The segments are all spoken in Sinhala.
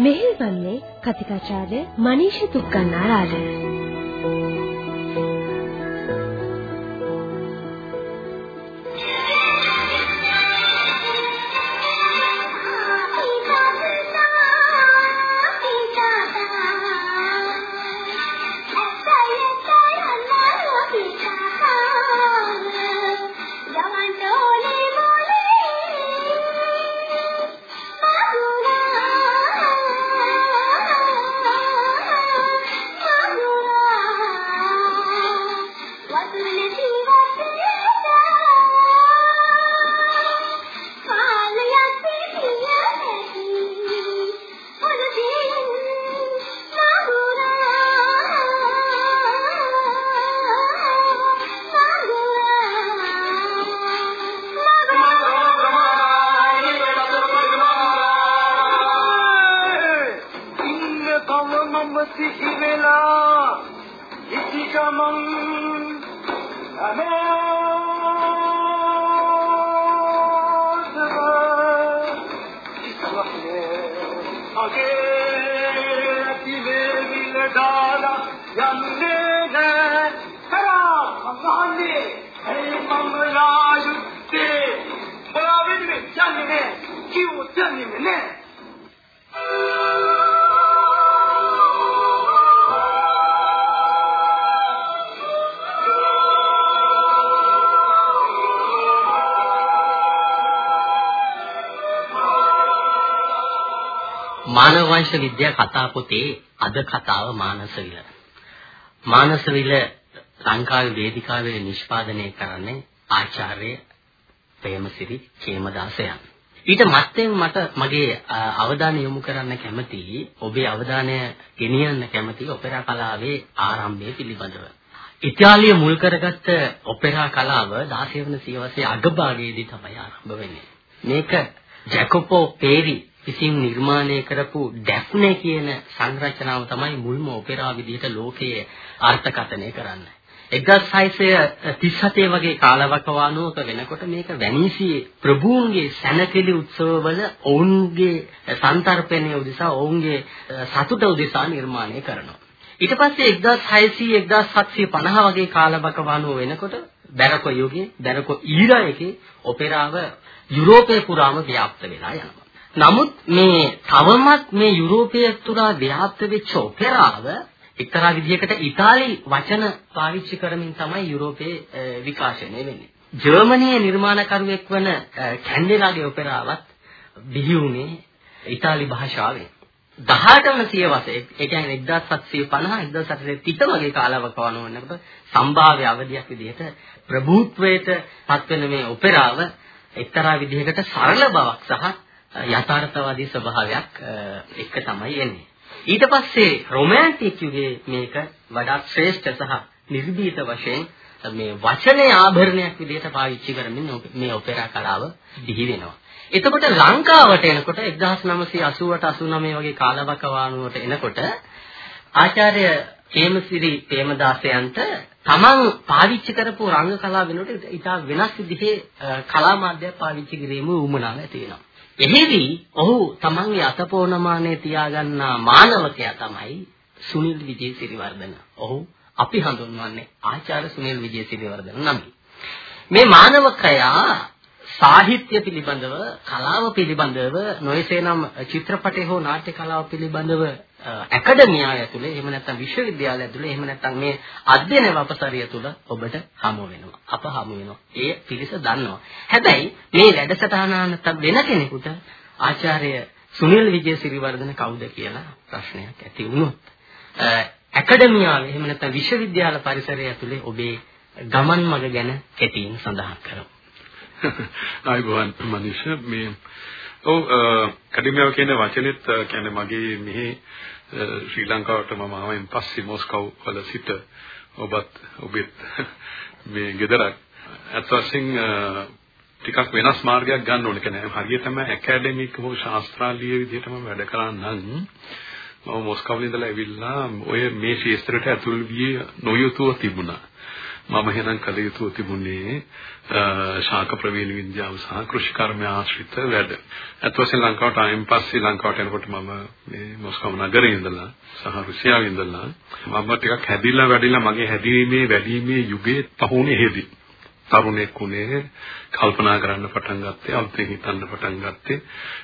මෙහෙවන්නේ කතිකාචාර්ය මනීෂ තුක්කන්නාරාල. මානව වංශ විද්‍යා කතා පොතේ අද කතාව මානසවිල. මානසවිල ලංකාවේ වේදිකාවේ නිෂ්පාදනය කරන්නේ ආචාර්ය ප්‍රේමසිරි චේමදාසයන්. ඊට මත්තෙන් මට මගේ අවධානය යොමු කරන්න කැමතියි ඔබේ අවධානය ගෙනියන්න කැමතියි ඔපෙරා කලාවේ ආරම්භය පිළිබඳව. ඉතාලිය මුල් කරගත්ත ඔපෙරා කලාව 16 වන සියවසේ අගභාගයේදී තමයි ආරම්භ වෙන්නේ. මේක ජැකොපෝ පේරි විසින් නිර්මාණය කරපු ඩැෆ්නේ කියන සංරචනාව තමයි මුල්ම ඔපෙරා විදිහට ලෝකයේ අර්ථකථනය කරන්නේ. 1637 වගේ කාලවකවානුවක වෙනකොට මේක වැනීසියේ ප්‍රභූන්ගේ සැනකෙළි උත්සවවල ඔවුන්ගේ සන්තරපණය උදෙසා ඔවුන්ගේ සතුට උදෙසා නිර්මාණය කරනවා. ඊට පස්සේ 1600 1750 වගේ කාලවකවානුව වෙනකොට බැරකෝ යුගයේ බැරකෝ ඊරා එකේ ඔපෙරාව යුරෝපය පුරාම ව්‍යාප්ත වෙලා යනවා. නමුත් මේ තවමත් මේ යුරෝපය තුරා ව්‍යාප්ත වෙච්ච ඔපෙරාව එක්තරා විදිහකට ඉතාලි වචන පාවිච්චි කරමින් තමයි යුරෝපයේ විකාශනය වෙන්නේ. ජර්මනියේ නිර්මාණකරුවෙක් වන කැන්ඩෙලාගේ ඔපෙරාවත් බිහි වුණේ ඉතාලි භාෂාවෙන්. 18වන සියවසේ ඒ කියන්නේ 1750 1730 වගේ කාලවකවන වන්නකොට සම්භාව්‍ය අවධියක් විදිහට ප්‍රභූත්වයට පත්වෙන මේ ඔපෙරාව එක්තරා විදිහකට සරල බවක් සහ යථාර්ථවාදී ස්වභාවයක් එක තමයි එන්නේ. ඊට පස්සේ රොමැන්ටික් යුගයේ මේක වඩාත් ශ්‍රේෂ්ඨ සහ නිර්භීත වශයෙන් මේ වචනේ ආභරණයක් විදිහට පාවිච්චි කරමින් මේ ඔපෙරා කලාව දිහි වෙනවා. එතකොට ලංකාවට එනකොට 1988 89 වගේ කාලවකවානුවට එනකොට ආචාර්ය හේමසිරි ප්‍රේමදාසයන්ට තමන් පාවිච්චි කරපු රංග කලාව වෙනුවට ඉතා වෙනස් විදිහේ කලා මාධ්‍යයක් පාවිච්චි කිරීම උවමනාව ඇති වෙනවා. එහිදී ඔහු තමන්ගේ අතපෝනමානේ තියාගන්නා මානවකයා තමයි සුනිල් විජේසිරිවර්ධන. ඔහු අපි හඳුන්වන්නේ ආචාර්ය සුනිල් විජේසිරිවර්ධන නමින්. මේ මානවකයා සාහිත්‍ය පිළිබඳව කලාව පිළිබඳව නොයසේනම් චිත්‍රපටය හෝ නාට්‍ය කලාව පිළිබඳව ඇකඩමියාව ඇතුලේ එහෙම නැත්නම් විශ්වවිද්‍යාලය ඇතුලේ එහෙම නැත්නම් මේ අධ්‍යයන වපසරිය තුල ඔබට හමු වෙනවා. අප හමු වෙනවා. ඒ පිරිස දන්නවා. හැබැයි මේ වැඩසටහන වෙන කෙනෙකුට ආචාර්ය සුනිල් විජේසිරිවර්ධන කවුද කියලා ප්‍රශ්නයක් ඇති වුණොත් ඇකඩමියාව එහෙම නැත්නම් විශ්වවිද්‍යාල පරිසරය ඇතුලේ ඔබේ ගමන් මඟ ගැන කෙටියෙන් සඳහන් කරමු. ආයිබෝන් මනිෂ මේ ඔව් කඩිමියාව කියන වචනේත් කියන්නේ මගේ මෙහි ශ්‍රී ලංකාවට මම ආවෙන් පස්සේ මොස්කව් වල සිට ඔබත් ඔබෙත් මේ ගෙදරක් අත් වශයෙන් ටිකක් වෙනස් මාර්ගයක් ගන්න ඕනේ. කියන්නේ හරියටම ඇකඩමික් හෝ ශාස්ත්‍රාලීය විදිහටම වැඩ කරන්නම්. මම මොස්කව් ඉඳලා ඇවිල්ලා ඔය මේ ශාස්ත්‍රයට ඇතුල් වී නොයුතුව තිබුණා. මම එහෙනම් කළ යුතු තිබුණේ ශාක ප්‍රවේණ විද්‍යාව සහ කෘෂි කර්ම ආශ්‍රිත වැඩ. අත් වශයෙන් ලංකාවට ආයෙත් පස්සේ ලංකාවට එනකොට මම මේ මොස්කෝ නගරේ ඉඳලා සහ රුසියාවේ ඉඳලා මම ටිකක් හැදිලා වැඩිලා මගේ හැදීමේ වැඩිීමේ යුගයේ පහුනේ හේදී. තරුණෙක් උනේ කල්පනා කරන්න පටන් ගත්තේ අලුතෙන් හිතන්න පටන් ගත්තේ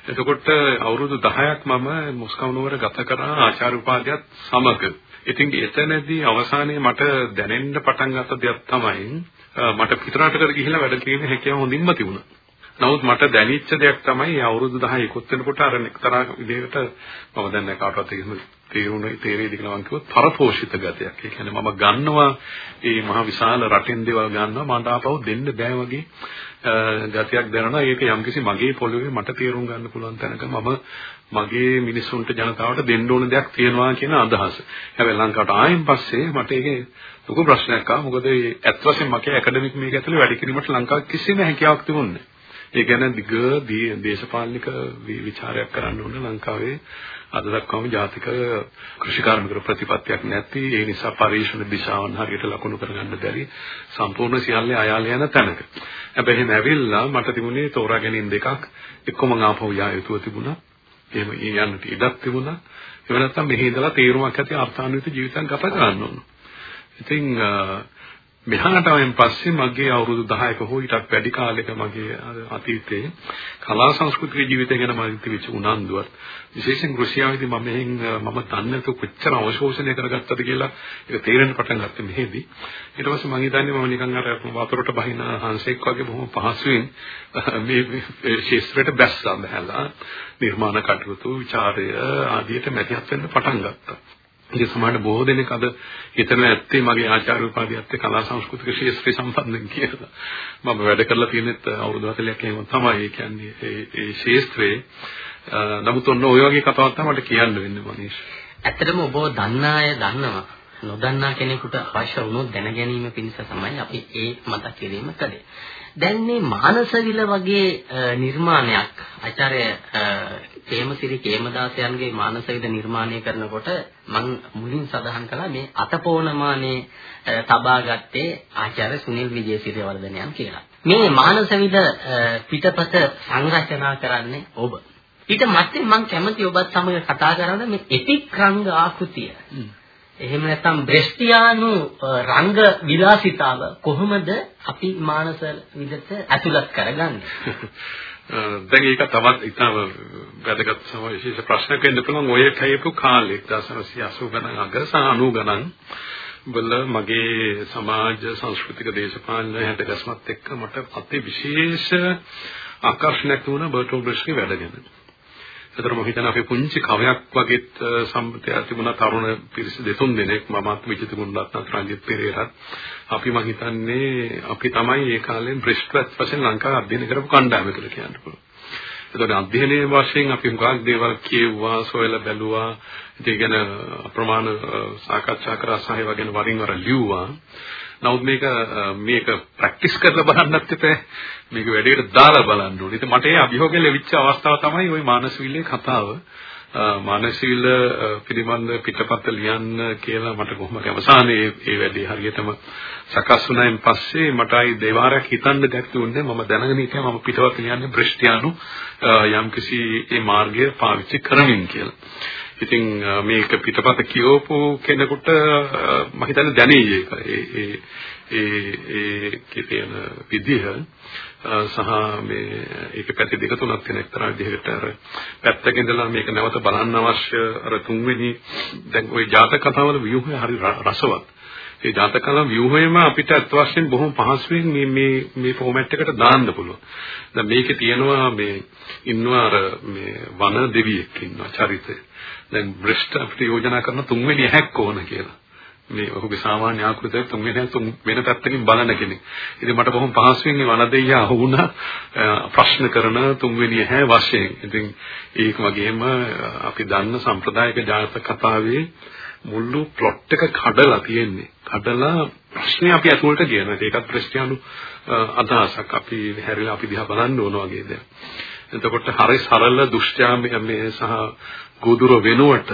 එතකොට අවුරුදු 10ක් මම මොස්කෝ නුවර ගත කරා ආචාර්ය උපාධියත් සමග ඉතින් එතනදී අවසානයේ මට දැනෙන්න පටන් ගත්ත දෙයක් තමයි මට පිටරටකට ගිහිල්ලා වැඩ කිරීමේ හැකියාව හොඳින්ම තිබුණා. නමුත් මට දැනෙච්ච දෙයක් තමයි අවුරුදු 10 ඉක්ොත් වෙනකොට අර එක්තරා විදිහකට මම දැන් කාටවත් එහෙම තේරුණේ තේරෙයිද කියලා මම කිව්වොත් පරපෝෂිත ගතියක්. ඒ කියන්නේ මම ගන්නවා මේ මහ විශාල රටෙන් දේවල් ගන්නවා මට ආපහු දෙන්න බෑ වගේ ගතියක් දැනෙනවා. ඒක යම්කිසි මගේ පොළවේ මට තේරුම් ගන්න පුළුවන් තැනක මම මගේ මිනිසුන්ට ජනතාවට දෙන්න ඕන දෙයක් තියෙනවා කියන අදහස. හැබැයි ලංකාවට ආයෙත් පස්සේ මට ඒකේ ලොකු ප්‍රශ්නයක් ආවා. මොකද ඒ ඇත්ත වශයෙන්ම මගේ ඇකඩමික් මේක ඇතුලේ වැඩ කිරීමට ලංකාවේ කිසිම හැකියාවක් තිබුණේ නැහැ. ඒ කියන්නේ දිග දේශපාලනික විචාරයක් කරන්න ඕන ලංකාවේ අද දක්වාම ජාතික කෘෂිකාර්මික ප්‍රතිපත්තියක් නැති ඒ නිසා පරිශ්‍රණ දිශාවන් හරියට ලකුණු කරගන්න බැරි සම්පූර්ණ සියල්ලේ අයාල යන තැනක. හැබැයි එහෙම ඇවිල්ලා මට තිබුණේ තෝරා ගැනීම දෙකක්. එක්කම ආපහු යා යුතුව තිබුණා. එහෙම යන්නට ඉඩක් තිබුණා. ඒ නැත්තම් මෙහි ඉඳලා තේරුමක් ඇති අර්ථාන්විත ජීවිතයක් ගත කරන්න ඕන. ඉතින් මෙහාට ආවෙන් පස්සේ මගේ අවුරුදු 10ක හෝ ඊටත් වැඩි කාලයක මගේ අතීතයේ කලා සංස්කෘතික ජීවිතය ගැන මම තිබිච්ච උනන්දුවත් විශේෂයෙන් රුසියාවේදී මම මෙහෙන් මම දන්නේ නැතු කොච්චර අවශෝෂණය කරගත්තද කියලා ඒක තේරෙන්න පටන් ගත්තේ මෙහෙදී. ඊට පස්සේ මම හිතන්නේ මම නිකන් අර වතුරට බහින හංසෙක් වගේ බොහොම පහසුවෙන් මේ ශාස්ත්‍රයට බැස්සා බහැලා නිර්මාණ කටයුතු ਵਿਚාරය ආදියට මැදිහත් වෙන්න පටන් ගත්තා. ඉතින් සමහරට බොහෝ දෙනෙක් අද හිතන ඇත්තේ මගේ ආචාර්ය උපාධියත් කලා සංස්කෘතික ක්ෂේත්‍රය සම්බන්ධයෙන් කියලා. මම වැඩ කරලා තියෙනෙත් අවුරුදු 40ක් එහෙම තමයි. ඒ කියන්නේ ඒ ඒ ක්ෂේත්‍රයේ නමුත් ඔන්න ওই වගේ කතාවක් තමයි මට කියන්න වෙන්නේ මනීෂ්. ඇත්තටම ඔබ දන්නා අය දන්නවා. නොදන්නා කෙනෙකුට අවශ්‍ය වුණොත් දැන ගැනීම පිණිස තමයි අපි ඒ මතක් කිරීම කළේ. දැන් මේ මානසවිල වගේ නිර්මාණයක් ආචාර්ය හේමසිරි කේමදාසයන්ගේ මානසවිල නිර්මාණය කරනකොට මම මුලින් සඳහන් කළා මේ අතපෝනමානේ තබා ගත්තේ ආචාර්ය සුනිල් විජේසිරිවර්ධනයන් කියලා. මේ මානසවිල පිටපත සංරචනා කරන්නේ ඔබ. ඊට මත්තේ මම කැමති ඔබත් සමග කතා කරන්න මේ එපික් රංග ආකෘතිය. එහෙම නැත්නම් බ්‍රෙස්ටියානු රංග විලාසිතාව කොහොමද අපි මානස විදට ඇතුළත් කරගන්නේ? දැන් ඒක තවත් ඉතාම වැදගත් සම විශේෂ ප්‍රශ්නයක් වෙන්න පුළුවන් ඔය කයපු කාලේ 1980 ගණන් අග සහ 90 ගණන් වල මගේ සමාජ සංස්කෘතික දේශපාලන හැඩගස්මත් එක්ක මට අති විශේෂ ආකර්ෂණයක් වුණා බර්ටෝ බ්‍රෙස්ටි වැඩගෙන. ඒතර මම හිතන අපේ පුංචි කවයක් වගේත් සම්පතය තිබුණා තරුණ පිරිස දෙතුන් දෙනෙක් මමත් විජිතකුණ්ඩත් රංජිත් පෙරේරත් අපි මම හිතන්නේ අපි තමයි ඒ කාලේ බ්‍රිස්ට්වත් වශයෙන් ලංකාවේ අධ්‍යයනය කරපු කණ්ඩායම කියලා කියන්න පුළුවන්. ඒතකොට අධ්‍යයනයේ වශයෙන් අපි හුඟක් දේවල් කියුවා, සොයලා බැලුවා, ඒක ගැන අප්‍රමාණ සාකච්ඡා කරා සහ ඒවා ගැන වරින් වර ලියුවා. නමුත් මේක මේක ප්‍රැක්ටිස් කරලා බලන්නත් එපා. මේක වැඩේට දාලා බලන්න ඕනේ. ඉතින් මට ඒ අභියෝගය ලැබිච්ච අවස්ථාව තමයි ওই මානසවිල්ලේ කතාව. මානසවිල්ල පිළිබඳ පිටපත ලියන්න කියලා මට කොහොම කැමසානේ ඒ වැඩේ හරියටම සකස් වුණායින් පස්සේ මට ආයි දෙවාරයක් හිතන්න ගැටුන්නේ මම දැනගෙන හිටියා මම පිටපත ලියන්නේ බ්‍රිස්ටියානු යම්කිසි ඒ මාර්ගය පාවිච්චි කරමින් කියලා. ඉතින් මේක පිටපත කියවපු කෙනෙකුට මම හිතන්නේ දැනෙයි ඒක. ඒ ඒ ඒ කියන විදිහ සහ මේ ඒක පැති දෙක තුනක් තියෙන එක්තරා විදිහකට අර පැත්තක ඉඳලා මේක නැවත බලන්න අවශ්‍ය අර තුන්වෙනි දැන් ওই ජාතක කතාවල ව්‍යුහය හරි රසවත්. ඒ ජාතක කතාව ව්‍යුහයම අපිට අත් වශයෙන් බොහොම පහසුවෙන් මේ මේ මේ ෆෝමැට් එකට දාන්න පුළුවන්. දැන් මේකේ තියෙනවා මේ ඉන්නවා අර මේ වන දෙවියෙක් ඉන්නවා චරිතය. දැන් බ්‍රෙස්ට් අපිට යෝජනා කරන තුන්වෙනි ඇහැක් ඕන කියලා. මේ ඔහුගේ සාමාන්‍ය ආකෘතිය තුන්වෙනි තුන් වෙන පැත්තකින් බලන කෙනෙක්. ඉතින් මට බොහොම පහසුවෙන් මේ වනදෙය අහුණා ප්‍රශ්න කරන තුන්වෙනි හැ වශයෙන්. ඉතින් ඒක වගේම අපි දන්න සම්ප්‍රදායික ජාතක කතාවේ මුළු ප්ලොට් එක කඩලා තියෙන්නේ. කඩලා ප්‍රශ්නේ අපි ඇතුළට කියනවා. ඒකත් ක්‍රිස්තියානු අදහසක්. අපි හැරිලා අපි දිහා බලන්න ඕන වගේ දෙයක්. එතකොට හරි සරල දුෂ්ටයා මේ සහ ගෝදුර වෙනුවට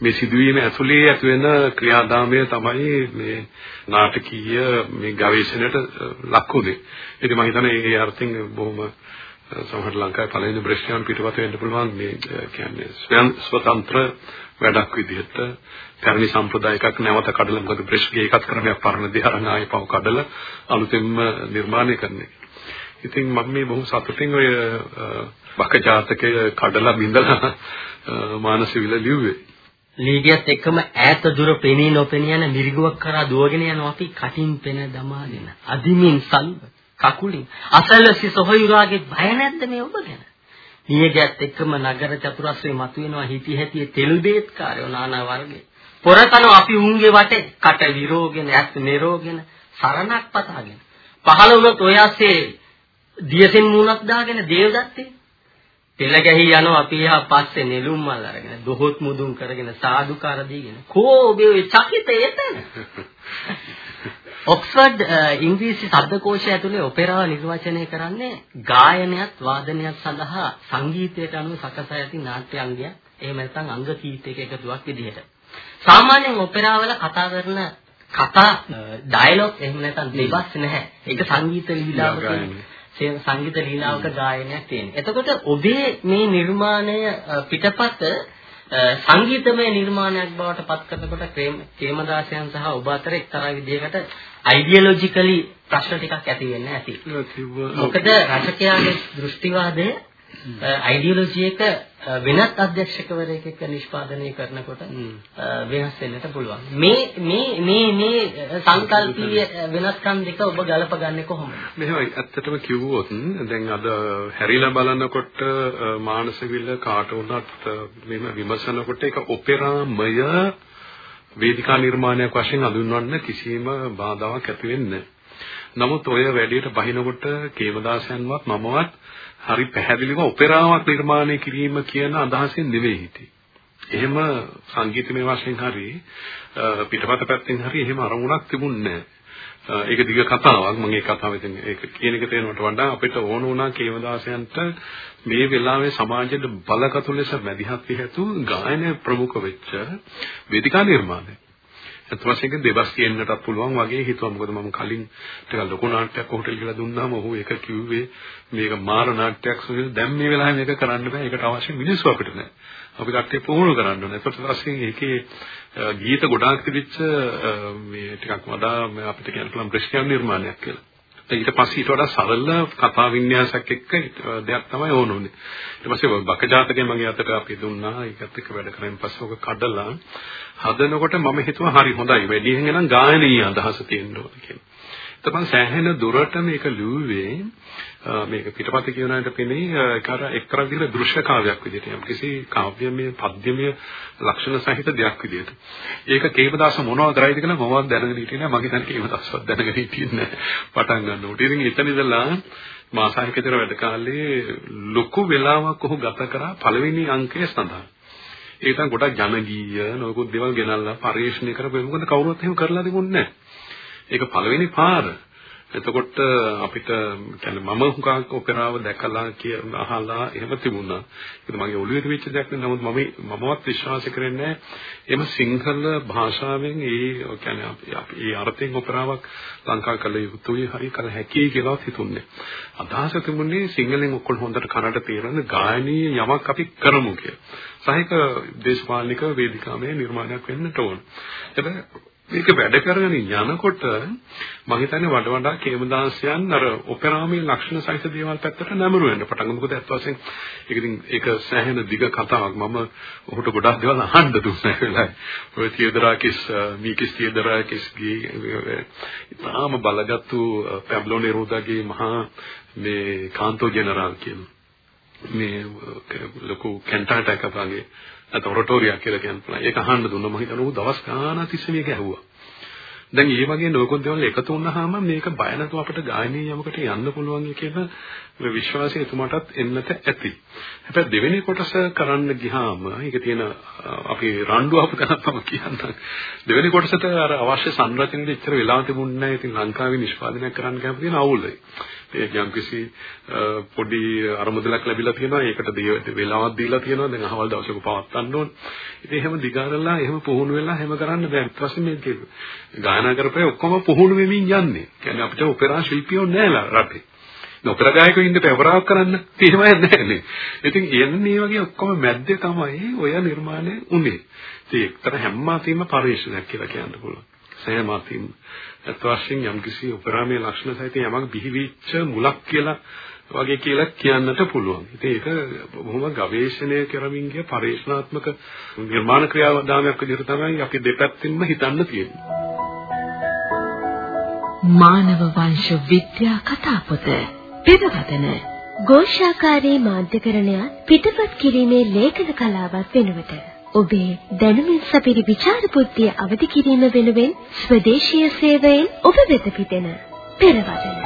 මේ සිදුවීම ඇතුලේ ඇති වෙන ක්‍රියාදාමය තමයි මේ නාටකීය මේ ගවේෂණයට ලක් වුනේ. ඉතින් මම හිතන්නේ ඒ අර්ථයෙන් බොහොම සමහර ලංකාවේ පළවෙනි බ්‍රෙෂ්ටියන් පිටපත වෙන්න පුළුවන් මේ කියන්නේ ස්වයං ස්වතන්ත්‍ර වැඩක් විදිහට පැරණි සම්ප්‍රදායකක් නැවත කඩලා මොකද බ්‍රෙෂ්ගේ එකත් ක්‍රමයක් පරණ දෙහරණ ආයෙ පව කඩලා අලුතෙන්ම නිර්මාණය කරන්නේ. ඉතින් මම මේ බොහොම සතුටින් ඔය බක ජාතකය කඩලා බින්දලා මානස විල ලිව්වේ. ලීගියත් එක්කම ඈත දුර පෙනී නොපෙනී යන මිරිගුවක් කරා දුවගෙන යනවා අපි කටින් පෙන දමාගෙන අදිමින් සල්ව කකුලින්. අසලසි සොහයුරාගේ බය නැද්ද මේ ඔබ ගැන? නියගත් එක්කම නගර චතුරස්‍රේ මතුවෙනවා හිටි හැටි තෙල් බේත් කාර්යෝ නානා වර්ගේ. පොරකන අපි උන්ගේ වටේ කට විරෝගෙන ඇස් නිරෝගෙන සරණක් පතාගෙන. පහළ වුණොත් ඔය ඇස්සේ දියසෙන් මූණක් දාගෙන දේවදත්තේ පෙළ ගැහි යනවා අපි එහා පස්සේ නෙළුම් මල් අරගෙන දොහොත් මුදුන් කරගෙන සාදුකාර දීගෙන. කෝ ඔබේ චකිතය එතන. ඔක්ස්ෆර්ඩ් ඉංග්‍රීසි ශබ්දකෝෂය ඇතුලේ ඔපෙරාව නිර්වචනය කරන්නේ ගායනයත් වාදනයත් සඳහා සංගීතයට අනුව සකසා ඇති නාට්‍ය අංගයක්. එහෙම නැත්නම් අංග කීපයක එකතුවක් විදිහට. සාමාන්‍යයෙන් ඔපෙරාවල කතා කරන කතා ඩයලොග් එහෙම නැත්නම් දෙබස් නැහැ. ඒක සංගීත ලීලාවක සංගීත ලීලාවක ගායනයක් තියෙන. එතකොට ඔබේ මේ නිර්මාණය පිටපත සංගීතමය නිර්මාණයක් බවට පත් කරනකොට ප්‍රේමදාසයන් සහ ඔබ අතර එක්තරා විදිහකට අයිඩියොලොජිකලි ප්‍රශ්න ටිකක් ඇති වෙන්න ඇති. මොකද රචකයාගේ දෘෂ්ටිවාදය අයිඩියොලොජි එක වෙනත් අධ්‍යක්ෂකවරයෙක් එක්ක නිෂ්පාදනය කරනකොට වෙනස් වෙන්නට පුළුවන්. මේ මේ මේ මේ සංකල්පීය වෙනස්කම් දෙක ඔබ ගලපගන්නේ කොහොමද? මෙහෙමයි. ඇත්තටම කිව්වොත් දැන් අද හැරිලා බලනකොට මානසවිල්ල කාට වුණත් මෙහෙම විමසනකොට ඒක ඔපෙරාමය වේදිකා නිර්මාණයක් වශයෙන් අඳුන්වන්න කිසිම බාධාවක් ඇති වෙන්නේ නමුත් ඔය වැඩේට බහිනකොට කේමදාසයන්වත් මමවත් හරි පැහැදිලිව ඔපෙරාවක් නිර්මාණය කිරීම කියන අදහසෙන් නෙවෙයි හිටියේ. එහෙම සංගීතමය වශයෙන් හරි පිටපත පැත්තෙන් හරි එහෙම අරමුණක් තිබුණේ නැහැ. ඒක දිග කතාවක් මම ඒ කතාව ඉතින් ඒක කියන එක තේරෙනවට වඩා අපිට ඕන වුණා කේමදාසයන්ට මේ වෙලාවේ සමාජයට බලකතු ලෙස මැදිහත් විය යුතු ගායන ප්‍රමුඛ වෙච්ච වේදිකා නිර්මාණය. අත් වශයෙන් දෙබස් කියන්නටත් පුළුවන් වගේ හිතුවා. මොකද මම කලින් ටිකක් ලොකු නාට්‍යයක් ඔහුට කියලා දුන්නාම ඔහු ඒක කිව්වේ මේක මාර නාට්‍යයක් සුවිල් දැන් මේ වෙලාවේ මේක කරන්න බෑ. ඒකට අවශ්‍ය මිනිස්සු අපිට නෑ. අපි කට්ටිය පුහුණු කරන්න ඕනේ. ඒකට වශයෙන් ඒකේ ගීත ගොඩාක් තිබිච්ච මේ ටිකක් වඩා අපිට කියන්න පුළුවන් බ්‍රෙෂ්ටියන් නිර්මාණයක් කියලා. ඊට පස්සේ ඊට වඩා සරල කතා වින්‍යාසයක් එක්ක දෙයක් තමයි ඕන උනේ. ඊට පස්සේ බකජාතකේ මගේ අතට අපි දුන්නා. ඒකත් එක්ක වැඩ කරගෙන පස්සේ ඔක කඩලා හදනකොට මම හිතුවා හරි හොඳයි. වැඩියෙන් එනම් ගායනීය අදහස තියෙන්න ඕන කියලා. තමන් සෑහෙන දුරට මේක ලිව්වේ මේක පිටපත කියනාට පෙනේ කර එක්තරා විදිහට දෘශ්‍ය කාව්‍යයක් විදිහට යම් කිසි කාව්‍යමය පද්‍යමය ලක්ෂණ සහිත දෙයක් විදිහට. ඒක කේමදාස මොනවද කරයිද කියලා මමවත් දැනගෙන හිටියේ නෑ. මගේ දැන් කේමදාසවත් දැනගෙන හිටියේ නෑ. පටන් ගන්නකොට. ඉතින් එතන ඉඳලා මාසාහිකතර වැඩ කාලේ ලොකු වෙලාවක් ඔහු ගත කරා පළවෙනි අංකය සඳහා. ඒක තමයි ගොඩක් ජනගීය නොයෙකුත් දේවල් ගෙනල්ලා පරිශ්‍රණය කරපු මොකද කවුරුත් එහෙම කරලා තිබුණේ නැහැ. ඒක පළවෙනි පාර. එතකොට අපිට කියන්නේ මම හුඟක් ඔපෙරාව දැකලා කියන අහලා එහෙම තිබුණා. ඒක මගේ ඔළුවේ තිබිච්ච දෙයක් නෙවෙයි. නමුත් මම මමවත් විශ්වාස කරන්නේ එහෙම සිංහල භාෂාවෙන් ඒ කියන්නේ අපි ඒ අර්ථයෙන් ඔපෙරාවක් ලංකා කළ යුතුයි හරි කළ හැකියි කියලා හිතුන්නේ. අදහස තිබුණේ සිංහලෙන් ඔක්කොම හොඳට කනට තේරෙන ගායනීය යමක් අපි කරමු කියලා. සහික දේශපාලනික වේදිකාවේ නිර්මාණයක් වෙන්නට ඕන. හැබැයි මේක වැඩ කරගෙන යනකොට මම හිතන්නේ වඩ වඩා කේමදාසයන් අර ඔපෙරාමේ ලක්ෂණ සහිත දේවල් පැත්තට නැඹුරු වෙන්න පටන් ගමු. මොකද ඇත්ත වශයෙන් ඒක ඉතින් ඒක සෑහෙන දිග කතාවක්. මම ඔහුට ගොඩාක් දේවල් අහන්න දුන්නා වෙලාවයි. ඔය තියදරාකිස් මීකිස් තියදරාකිස්ගේ ඉතාම බලගත්තු පැබ්ලෝ නෙරෝදාගේ මහා මේ කාන්තෝ ජෙනරාල් කියන මේ ලොකු කැන්ටාටක් වගේ නැත්නම් ඔරටෝරියක් කියලා කියන්න පුළුවන්. ඒක අහන්න දුන්නා මම හිතනවා ඌ දවස් ගානක් තිස්සේ මේක ඇහුවා. දැන් මේ වගේ නොකොත් දේවල් එකතු වුණාම මේක බය නැතුව අපිට ගායනීය යමකට යන්න පුළුවන් කියන විශ්වාසය එතුමාටත් එන්නට ඇති. හැබැයි දෙවෙනි කොටස කරන්න ගියාම ඒක තියෙන අපි රණ්ඩු අපු තැනක් කියන්න. දෙවෙනි කොටසට අර අවශ්‍ය සංරචනෙට ඉච්චර වෙලා තිබුණේ නැහැ. ඉතින් ලංකාවේ නිෂ්පාදනය කරන්න ගියාම තියෙන අවුලයි. ඒ යම්කිසි පොඩි අරමුදලක් ලැබිලා තියෙනවා. ඒකට වෙලාවක් දීලා තියෙනවා. දැන් අහවල් දවසක පවත්වන්න ඕන. ඉතින් එහෙම දිගාරලා එහෙම පුහුණු වෙලා එහෙම කරන්න බෑ. ඊට පස්සේ මේ ගායනා කරපේ ඔක්කොම පුහුණු වෙමින් යන්නේ. කියන්නේ අපිට ඔපෙරා ශිල්පියෝ නෑලා රටේ. ඔපෙරා ගායකයෝ ඉන්න පෙවරාවක් කරන්න තේමයක් නැහැ. ඉතින් එන්නේ වගේ ඔක්කොම මැද්දේ තමයි ඔය නිර්මාණය උනේ. ඉතින් එක්තර හැම අතින්ම පරිශ්‍රණයක් කියලා කියන්න පුළුවන්. සෑම අතින්ම අත් වශයෙන් යම්කිසි උපරාමයේ ලක්ෂණ සහිත යමක් බිහිවිච්ච මුලක් කියලා වගේ කියලා කියන්නට පුළුවන්. ඉතින් ඒක බොහොම ගවේෂණය කරමින් ගිය පරීක්ෂණාත්මක නිර්මාණ ක්‍රියාදාමයක් විදිහට තමයි අපි දෙපැත්තින්ම හිතන්න තියෙන්නේ. මානව වංශ විද්‍යා කතාපොත පෙරවදන ഘോഷාකාරී මාධ්‍යකරණයත් පිටපත් කිරීමේ ලේඛන කලාවත් වෙනුවට ඔබේ දැනුමින් සපිරි විචාර බුද්ධිය අවදි කිරීම වෙනුවෙන් ස්වදේශීය සේවයෙන් ඔබ වෙත පිටෙන පෙරවදන.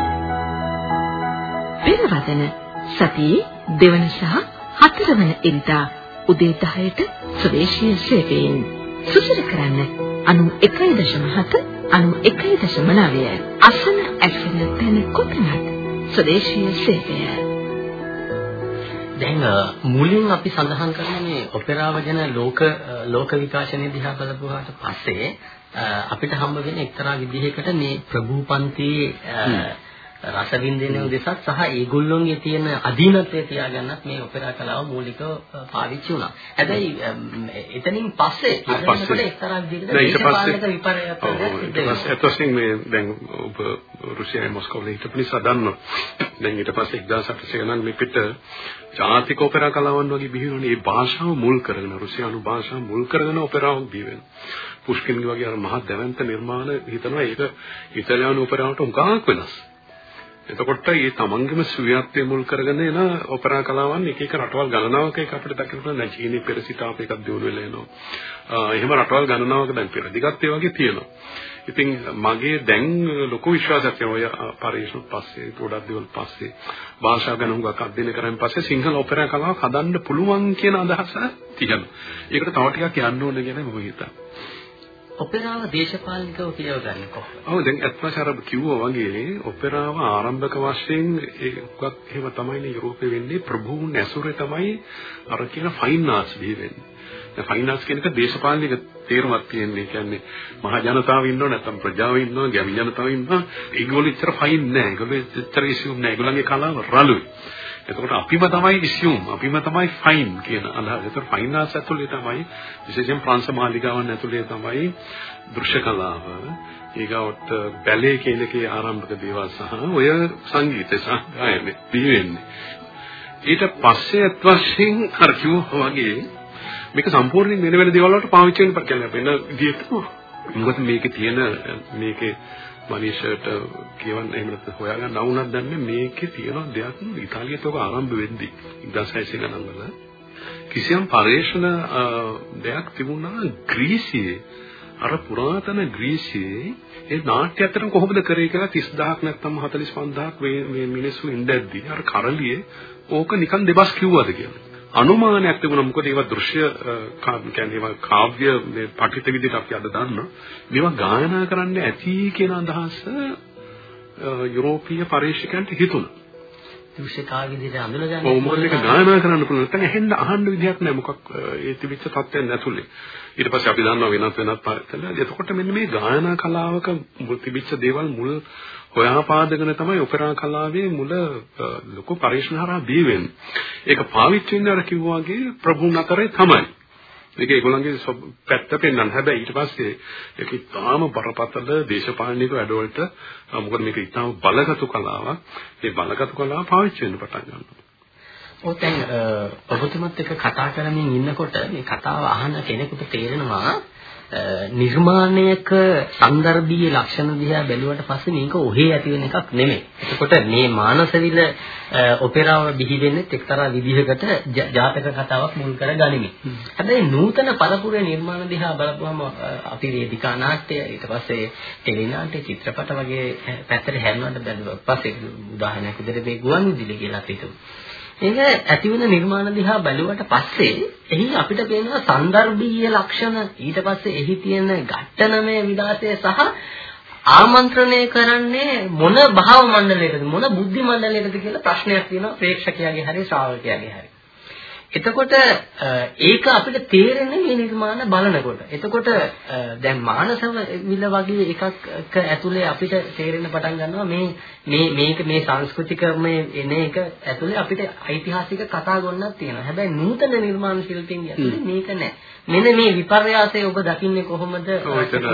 පෙරවදන සතියේ දෙවන සහ හතරවන ඉරිදා උදේ 10ට ස්වදේශීය සේවයෙන්. සුසර කරන්න 91.7 91.9 අසන ඇසෙන තැන කොතනද ස්වදේශීය සේවය. දැන් මුලින් අපි සඳහන් කරන ඔපෙරාව ගැන ලෝක ලෝක විකාශනයේ දිහා බලපුවාට පස්සේ අපිට හම්බ වෙන එක්තරා විදිහකට මේ ප්‍රභූපන්තියේ රස විඳින උදෙසත් සහ ඒගොල්ලොන්ගේ තියෙන අධීනත්වය තියාගන්නත් මේ ඔපෙරා කලාව මූලිකව පාවිච්චි වුණා. හැබැයි එතනින් පස්සේ ඊට එක්තරා විදිහකට විපර්යාසයක් සිද්ධ මේ දැන් ඔබ රුසියාවේ මොස්කෝවේ හිටපු නිසා දන්නවා. දැන් ඊට පස්සේ 1800 ගණන් මේ පිට ජාතික ඔපෙරා කලාවන් වගේ බිහි වුණේ මේ භාෂාව මුල් කරගෙන රුසියානු භාෂාව මුල් කරගෙන ඔපෙරාවක් බිහි වෙනවා. පුෂ්කින්ගේ වගේ අර මහත් දැවැන්ත නිර්මාණ හිතනවා ඒක ඉතාලියානු ඔපෙරාවට උගාක් වෙනස්. එතකොට මේ තමන්ගේම සුවයත්වය මුල් කරගෙන එන ඔපෙරා කලාවන් එක එක රටවල් ගණනාවක එක අපිට දකින්න පුළුවන් දැන් චීනයේ පෙර සිට අප එකක් දියුණු වෙලා එනවා. එහෙම රටවල් ගණනාවක දැන් පෙර දිගත් ඒ වගේ තියෙනවා. ඉතින් මගේ දැන් ලොකු විශ්වාසයක් තියෙනවා ඔය පරිශ්‍රණ පස්සේ ගොඩක් දේවල් පස්සේ භාෂාව ගැන හුඟක් අධ්‍යයනය කරන් පස්සේ සිංහල ඔපෙරා කලාව හදන්න පුළුවන් කියන අදහස තියෙනවා. ඒකට තව ටිකක් යන්න ඕනේ කියලා මම හිතනවා. ඔපෙරාව දේශපාලනිකව කියව ගන්න කොහොමද? ඔව් දැන් අත්වශ අර කිව්වා වගේ ඔපෙරාව ආරම්භක වශයෙන් ඒකක් එහෙම තමයිනේ යුරෝපේ වෙන්නේ ප්‍රභූන් ඇසුරේ තමයි අර කියන ෆයින් ආර්ට්ස් බිහි වෙන්නේ. දැන් ෆයින් ආර්ට්ස් කියන එක දේශපාලනික තේරුමක් තියෙන්නේ. කියන්නේ මහ ජනතාව ඉන්නව නැත්නම් ප්‍රජාව ඉන්නව, ගැමි ජනතාව ඉන්නව. ඒගොල්ලෝ ඉතර ෆයින් නෑ. ඒගොල්ලෝ ඉතර ඉසියුම් නෑ. ඒගොල්ලන්ගේ කලාව රළුයි. එතකොට අපිම තමයි ඉසියුම් අපිම තමයි ෆයින් කියන අදහස. එතකොට ෆයින් ආර්ට්ස් ඇතුලේ තමයි විශේෂයෙන් ප්‍රංශ මාලිගාවන් ඇතුලේ තමයි දෘශ්‍ය කලාව, ඊගොත් බැලේ uh, කියන එකේ ආරම්භක දේවල් සහ ඔය සංගීතය සහ ගායනය බිහි වෙන්නේ. ඊට පස්සේ අත් වශයෙන් අර කිව්වා වගේ මේක සම්පූර්ණයෙන් වෙන වෙන දේවල් වලට පාවිච්චි වෙන්න පටන් ගන්නවා. වෙන විදිහට මොකද මේකේ තියෙන මේකේ මනීෂට කියවන්න එහෙම නැත්නම් හොයාගන්න වුණත් දැන්නේ මේකේ තියෙන දෙයක් ඉතාලියට ඔක ආරම්භ වෙද්දි 1600 ගණන් වල කිසියම් පරේෂණ දෙයක් තිබුණා ග්‍රීසියේ අර පුරාතන ග්‍රීසියේ ඒ නාට්‍ය අතරම කොහොමද කරේ කියලා 30000ක් නැත්නම් 45000ක් මේ මිනිස්සු ඉඳද්දි අර කරලියේ ඕක නිකන් දෙබස් කිව්වද කියලා. අනුමානයක් තිබුණා මොකද ඒවා දෘශ්‍ය කියන්නේ ඒවා කාව්‍ය මේ පඨිත විදිහට අපි අද දන්න මේවා ගායනා කරන්න ඇති කියන අදහස යුරෝපීය පරීක්ෂකයන්ට හිතුණා. දෘශ්‍ය කාව්‍ය විදිහට අඳුනගන්න ඕ මොකද මේක ගායනා කරන්න පුළුවන් නැත්නම් ඇහෙන්න අහන්න විදිහක් නැහැ මොකක් ඒ තිබිච්ච තත්ත්වයන් ඇතුලේ. ඊට පස්සේ අපි දන්නවා වෙනත් වෙනත් පාඩතල. එතකොට මෙන්න මේ ගායනා කලාවක තිබිච්ච දේවල් මුල් හොයාපාදගෙන තමයි ඔපෙරා කලාවේ මුල ලොකු පරිශ්‍රණ හරහා දී වෙන්නේ. ඒක පාවිච්චි වෙන්නේ අර කිව්වා වගේ ප්‍රභුන් අතරේ තමයි. මේක ඒගොල්ලන්ගේ පැත්ත පෙන්වන්න. හැබැයි ඊට පස්සේ ඒක ඉතාම බරපතල දේශපාලනික වැඩවලට මොකද මේක ඉතාම බලගතු කලාවක්. ඒ බලගතු කලාව පාවිච්චි වෙන්න පටන් ගන්නවා. ඔතෙන් ඔබතුමත් එක්ක කතා කරමින් ඉන්නකොට මේ කතාව අහන කෙනෙකුට තේරෙනවා නිර්මාණයක සංදර්භීය ලක්ෂණ දිහා බැලුවට පස්සේ මේක ඔහේ ඇති වෙන එකක් නෙමෙයි. එතකොට මේ මානසවිල ඔපෙරාව බිහි වෙන්නේ එක්තරා විදිහකට ජාතක කතාවක් මුල් කර ගනිමින්. හැබැයි නූතන පරපුරේ නිර්මාණ දිහා බලපුවම අපි වේදිකා නාට්‍ය ඊට පස්සේ ටෙලි නාට්‍ය චිත්‍රපට වගේ පැත්තට හැරෙනවට බැලුවා. පස්සේ උදාහරණයක් විදිහට මේ ගුවන් විදුලි කියලා අපි හිතමු. ඒක ඇති වෙන නිර්මාණ දිහා බැලුවට පස්සේ එහි අපිට පේනවා සන්දර්භීය ලක්ෂණ ඊට පස්සේ එහි තියෙන ඝට්ටනමය විලාසය සහ ආමන්ත්‍රණය කරන්නේ මොන භාව මණ්ඩලයකද මොන බුද්ධි මණ්ඩලයකද කියලා ප්‍රශ්නයක් තියෙනවා ප්‍රේක්ෂකයාගේ හරි ශ්‍රාවකයාගේ හරි. එතකොට ඒක අපිට තේරෙන්නේ මේ නිර්මාණ බලනකොට. එතකොට දැන් මානසව විල වගේ එකක් ඇතුලේ අපිට තේරෙන්න පටන් ගන්නවා මේ මේ මේක මේ සංස්කෘතිකමය එන එක ඇතුලේ අපිට ඓතිහාසික කතා ගොන්නක් තියෙනවා. හැබැයි නූතන නිර්මාණ ශිල්පීන් ඇතුලේ මේක නැහැ. මෙන්න මේ විපර්යාසය ඔබ දකින්නේ කොහොමද? ඔයතන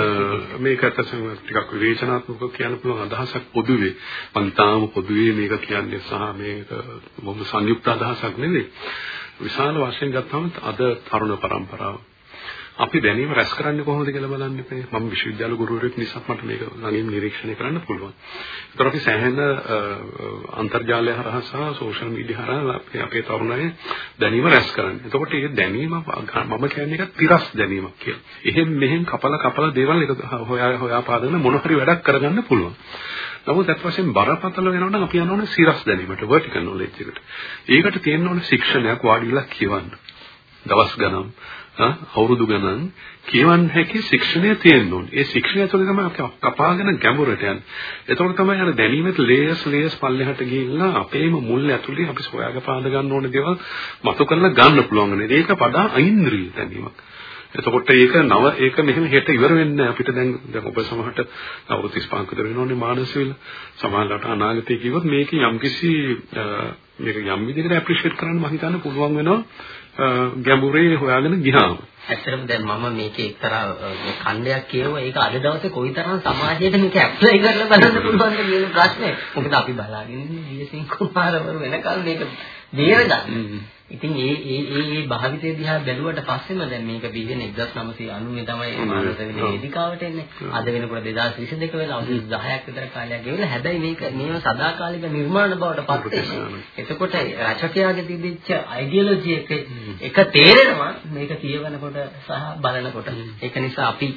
මේක ඇත්තටම ටිකක් විවේචනාත්මකව කියන්න පුළුවන් අදහසක් පොදුවේ. මම තාම පොදුවේ මේක කියන්නේ සහ මේක බොහොම සංයුක්ත අදහසක් නෙවෙයි. විශාල වශයෙන් ගත්තාම අද තරුණ පරම්පරාව අපි දැනීම රැස් කරන්නේ කොහොමද කියලා බලන්න ඉපේ මම විශ්වවිද්‍යාල ගුරුවරයෙක් නිසා මට මේක ළඟින් නිරීක්ෂණය කරන්න පුළුවන්. ඒතර අපි සෑහෙන අන්තර්ජාලය හරහා සහ සෝෂල් මීඩියා හරහා අපි අපේ තරුණයන් දැනීම රැස් කරන්නේ. එතකොට මේ දැනීම මම කියන්නේ එක තිරස් දැනීමක් කියලා. එහෙන් මෙහෙන් කපල කපල දේවල් එක හොයා හොයා පාදගෙන මොන හරි වැඩක් කරගන්න පුළුවන්. නමුත් අත් වශයෙන් බරපතල වෙනවා නම් අපි යනෝනේ සිරස් දැනීමට vertical knowledge එකට. ඒකට තියෙන්න ඕනේ ශික්ෂණයක් වාඩිලා කියවන්න. දවස් ගණන් අවුරුදු ගණන් කියවන්න හැකි ශික්ෂණය තියෙන්න ඕනේ. ඒ ශික්ෂණය තුළ තමයි අපි කපාගෙන ගැඹුරට යන්නේ. එතකොට තමයි අර දැනීමේ ලේයර්ස් ලේයර්ස් පල්ලෙහාට ගිහිල්ලා අපේම මුල් ඇතුලේ අපි සොයාගෙන පාද ගන්න ඕනේ දේවල් මතු කරලා ගන්න පුළුවන් නේ. ඒක පදා අයින්ද්‍රිය දැනීමක්. එතකොට ඒක නව ඒක මෙහෙම හෙට ඉවර වෙන්නේ අපිට දැන් දැන් ඔබ සමහරට අවුරුදු 35ක විතර වෙනෝනේ මානසිකව සමහරකට අනාගතයේ කිව්වොත් මේක යම්කිසි මේක යම් විදිහකට ඇප්‍රීෂিয়েට් කරන්න මම හිතන්නේ පුළුවන් වෙනවා ගැඹුරේ හොයාගෙන ගියාම. ඇත්තටම දැන් මම මේකේ එක්තරා ඛණ්ඩයක් කියවුවා. ඒක අද දවසේ කොයිතරම් සමාජයට මේක ඇප්ලයි කරලා බලන්න පුළුවන්ද කියන ප්‍රශ්නේ. මොකද අපි බලාගෙන ඉන්නේ ජීසින් කුමාරවරු වෙනකල් මේක බේරගන්න. ඉතින් ඒ ඒ ඒ ඒ භාවිතය දිහා බැලුවට පස්සෙම දැන් මේක බිහිවෙන 1990 තමයි මානව වේදිකාවට එන්නේ. අද වෙනකොට 2022 වෙලා අවුරුදු 10ක් විතර කාලයක් ගෙවිලා හැබැයි මේක මේව සදාකාලික නිර්මාණ බවට පත් වෙනවා. එතකොට රචකයාගේ තිබිච්ච අයිඩියොලොජි එක එක තේරෙනවා. මේක කියවනකොට සහ බලනකොට. ඒක නිසා අපි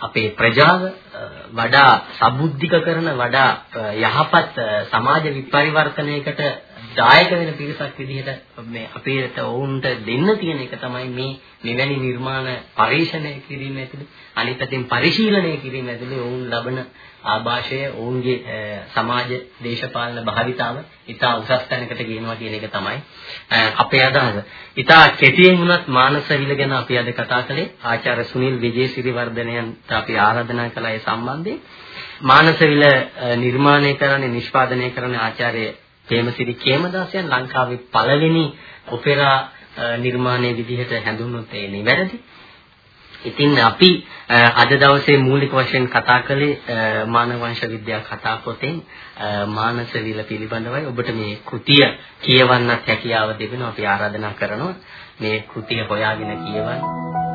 අපේ ප්‍රජාව වඩා සබුද්ධික කරන වඩා යහපත් සමාජ විපරිවර්තනයකට දායක වෙන පිරිසක් විදිහට මේ අපේට ඔවුන්ට දෙන්න තියෙන එක තමයි මේ මෙවැනි නිර්මාණ පරිශනය කිරීම ඇතුළේ අනිත් පැත්තෙන් පරිශීලනය කිරීම ඇතුළේ ඔවුන් ලබන ආభాෂය ඔවුන්ගේ සමාජ දේශපාලන භාවිතාව ඉතා උසස් තැනකට ගෙනවා කියන එක තමයි අපේ අදහස. ඉතා කෙටියෙන් වුණත් මානස විල ගැන අපි අද කතා කළේ ආචාර්ය සුනිල් විජේසිරිවර්ධනයන්ට අපි ආරාධනා කළා ඒ සම්බන්ධයෙන්. මානස විල නිර්මාණය කරන්නේ නිෂ්පාදනය කරන ආචාර්ය ප්‍රේමසිරි කේමදාසයන් ලංකාවේ පළවෙනි ඔපෙරා නිර්මාණයේ විදිහට හැඳුන්වුත් ඒ නිවැරදි. ඉතින් අපි අද දවසේ මූලික වශයෙන් කතා කළේ මානව වංශ විද්‍යා කතා පොතෙන් මානස විල පිළිබඳවයි. ඔබට මේ කෘතිය කියවන්නත් හැකියාව දෙවෙනවා. අපි ආරාධනා කරනවා මේ කෘතිය හොයාගෙන කියවන්න.